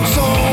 out so